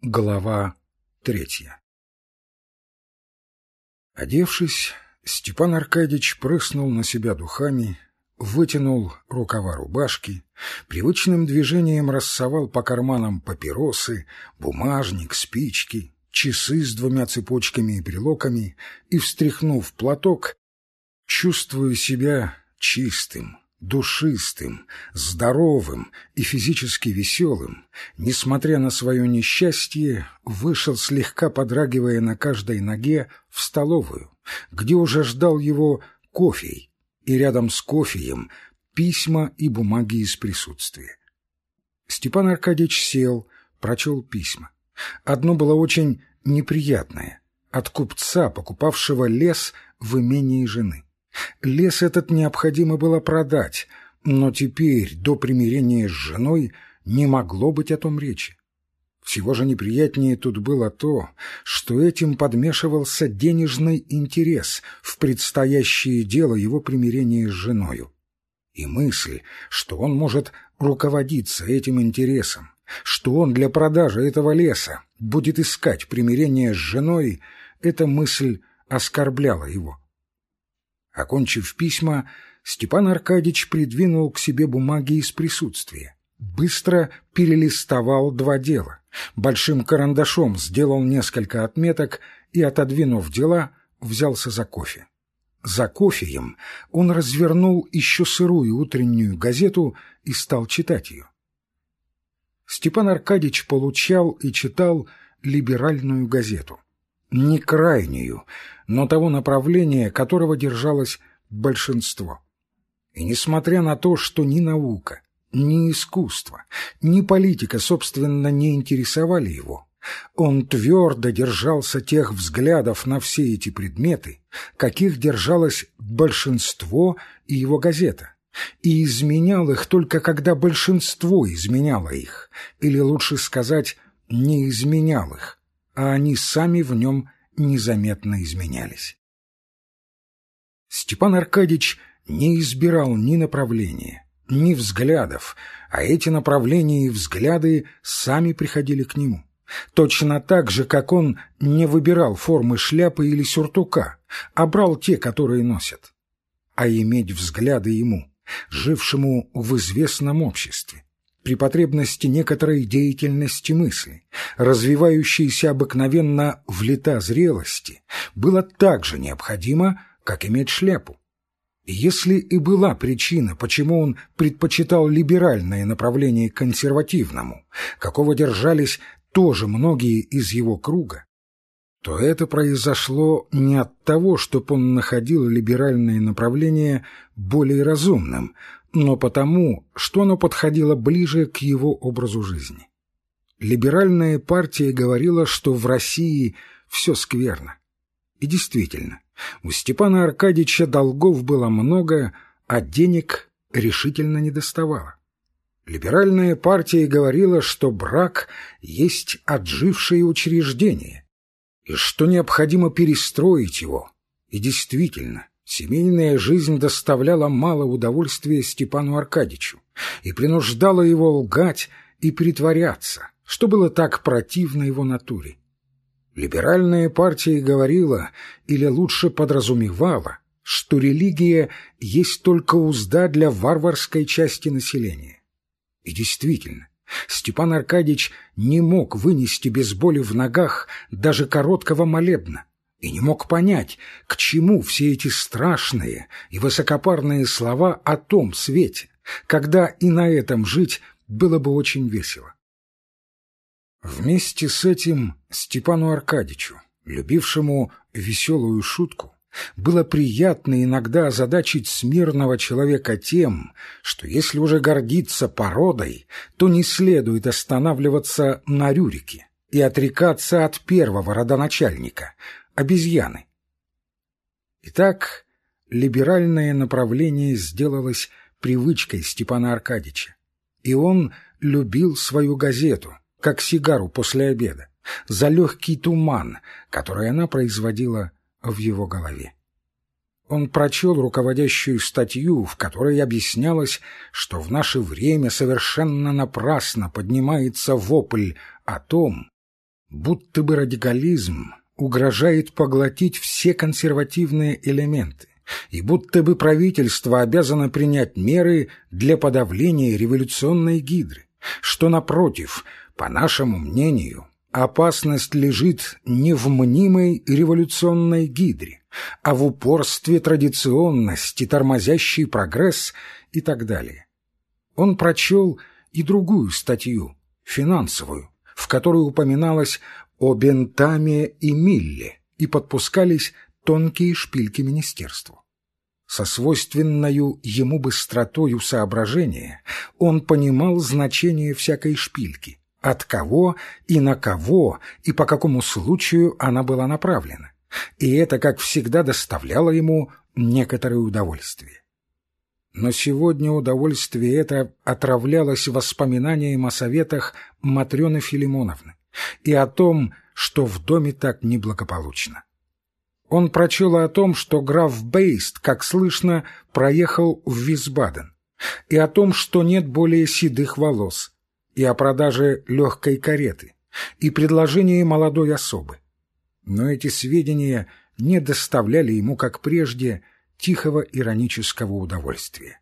Глава третья. Одевшись, Степан Аркадьевич прыснул на себя духами, вытянул рукава рубашки, привычным движением рассовал по карманам папиросы, бумажник, спички, часы с двумя цепочками и брелоками и, встряхнув платок, чувствую себя чистым, душистым, здоровым и физически веселым, несмотря на свое несчастье, вышел слегка подрагивая на каждой ноге в столовую, где уже ждал его кофей, и рядом с кофеем письма и бумаги из присутствия. Степан Аркадьевич сел, прочел письма. Одно было очень неприятное — от купца, покупавшего лес в имении жены. Лес этот необходимо было продать, но теперь, до примирения с женой, не могло быть о том речи. Всего же неприятнее тут было то, что этим подмешивался денежный интерес в предстоящее дело его примирения с женою. И мысль, что он может руководиться этим интересом, что он для продажи этого леса будет искать примирение с женой, эта мысль оскорбляла его. Окончив письма, Степан Аркадьевич придвинул к себе бумаги из присутствия. Быстро перелистовал два дела. Большим карандашом сделал несколько отметок и, отодвинув дела, взялся за кофе. За кофеем он развернул еще сырую утреннюю газету и стал читать ее. Степан Аркадьевич получал и читал либеральную газету не крайнюю, но того направления, которого держалось большинство. И несмотря на то, что ни наука, ни искусство, ни политика, собственно, не интересовали его, он твердо держался тех взглядов на все эти предметы, каких держалось большинство и его газета, и изменял их только когда большинство изменяло их, или лучше сказать, не изменял их, а они сами в нем незаметно изменялись. Степан Аркадьевич не избирал ни направления, ни взглядов, а эти направления и взгляды сами приходили к нему. Точно так же, как он не выбирал формы шляпы или сюртука, а брал те, которые носят. А иметь взгляды ему, жившему в известном обществе, при потребности некоторой деятельности мысли, развивающейся обыкновенно в лета зрелости, было так же необходимо, как иметь шляпу. Если и была причина, почему он предпочитал либеральное направление консервативному, какого держались тоже многие из его круга, то это произошло не от того, чтобы он находил либеральное направление более разумным, но потому, что оно подходило ближе к его образу жизни. Либеральная партия говорила, что в России все скверно. И действительно, у Степана Аркадьевича долгов было много, а денег решительно не доставало. Либеральная партия говорила, что брак есть отжившее учреждение, и что необходимо перестроить его. И действительно, Семейная жизнь доставляла мало удовольствия Степану Аркадьичу и принуждала его лгать и притворяться, что было так противно его натуре. Либеральная партия говорила, или лучше подразумевала, что религия есть только узда для варварской части населения. И действительно, Степан Аркадьич не мог вынести без боли в ногах даже короткого молебна, и не мог понять, к чему все эти страшные и высокопарные слова о том свете, когда и на этом жить было бы очень весело. Вместе с этим Степану Аркадьичу, любившему веселую шутку, было приятно иногда озадачить смирного человека тем, что если уже гордиться породой, то не следует останавливаться на Рюрике и отрекаться от первого родоначальника, обезьяны. Итак, либеральное направление сделалось привычкой Степана Аркадьича, и он любил свою газету, как сигару после обеда, за легкий туман, который она производила в его голове. Он прочел руководящую статью, в которой объяснялось, что в наше время совершенно напрасно поднимается вопль о том, будто бы радикализм угрожает поглотить все консервативные элементы, и будто бы правительство обязано принять меры для подавления революционной гидры, что, напротив, по нашему мнению, опасность лежит не в мнимой революционной гидре, а в упорстве традиционности, тормозящий прогресс и так далее. Он прочел и другую статью, финансовую, в которой упоминалось о Бентаме и Милле и подпускались тонкие шпильки министерству. Со свойственною ему быстротою соображения он понимал значение всякой шпильки, от кого и на кого и по какому случаю она была направлена, и это, как всегда, доставляло ему некоторое удовольствие. Но сегодня удовольствие это отравлялось воспоминанием о советах Матрены Филимоновны и о том, что в доме так неблагополучно. Он прочел о том, что граф Бейст, как слышно, проехал в Висбаден, и о том, что нет более седых волос, и о продаже легкой кареты, и предложении молодой особы. Но эти сведения не доставляли ему, как прежде, тихого иронического удовольствия.